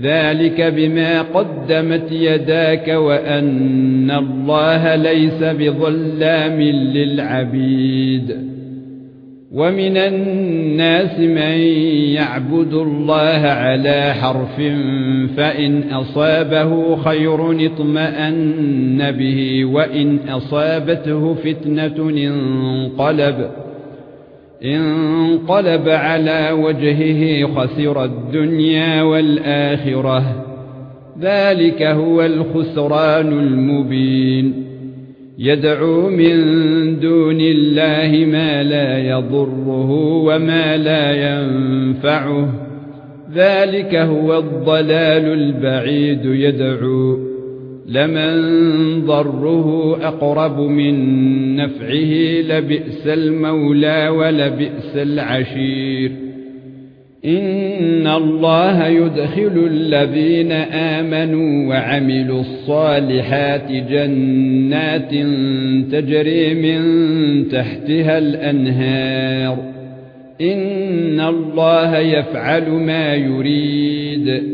ذلك بما قدمت يداك وأن الله ليس بظلام للعبيد. ومن الناس من يعبد الله على حرف فإن أصابه خير اطمأن به وإن أصابته فتنة انقلب. انقلب على وجهه خسر الدنيا والآخرة. ذلك هو الخسران المبين. يدعو من دون الله ما لا يضره وما لا ينفعه. ذلك هو الضلال البعيد يدعو. لمن ضره أقرب من نفعه لبئس المولى ولبئس العشير. إن الله يدخل الذين آمنوا وعملوا الصالحات جنات تجري من تحتها الأنهار. إن الله يفعل ما يريد.